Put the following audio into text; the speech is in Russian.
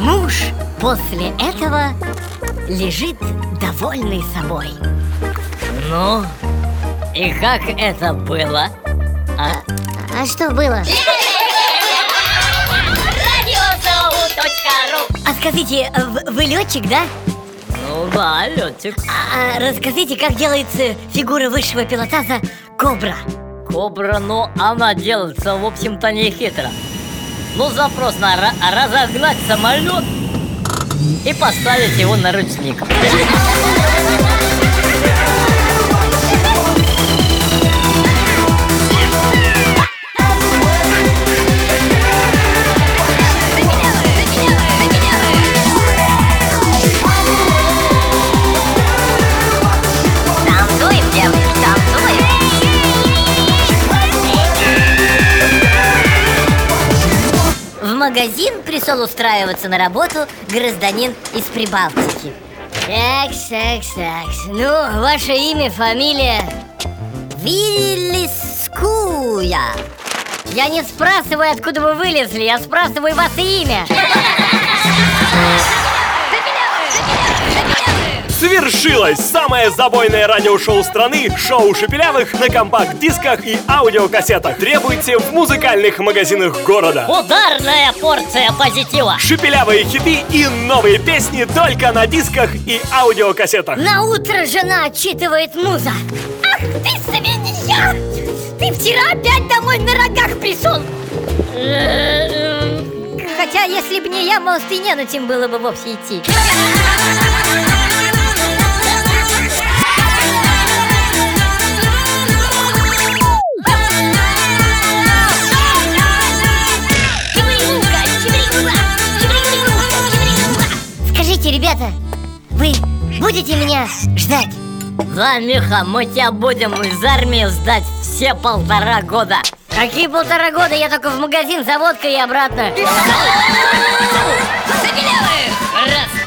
Муж после этого лежит довольный собой. Ну, и как это было? А, а что было? А скажите, вы летчик, да? Ну да, летчик. А, а расскажите, как делается фигура высшего пилотажа кобра? Кобра, ну она делается, в общем-то, не хитро. Ну запрос на ра- разогнать самолет и поставить его на ручник магазин пришел устраиваться на работу гражданин из Прибалтики. Так, так, так Ну, ваше имя, фамилия? Виллискуя. Я не спрашиваю, откуда вы вылезли Я спрашиваю ваше имя Свершилось! Самое забойное радиошоу страны Шоу Шепелявых на компакт-дисках и аудиокассетах. Требуйте в музыкальных магазинах города. Ударная порция позитива. Шепелявые хиты и новые песни только на дисках и аудиокассетах. На утро жена отчитывает муза. Ах ты свинья! Ты вчера опять домой на рогах пришел! Хотя, если бы не я, может и не на тем было бы вовсе идти Ребята, вы будете меня ждать? Да, Миха, мы тебя будем из армии сдать все полтора года. Какие полтора года? Я только в магазин за водкой и обратно. Забелевых! Раз,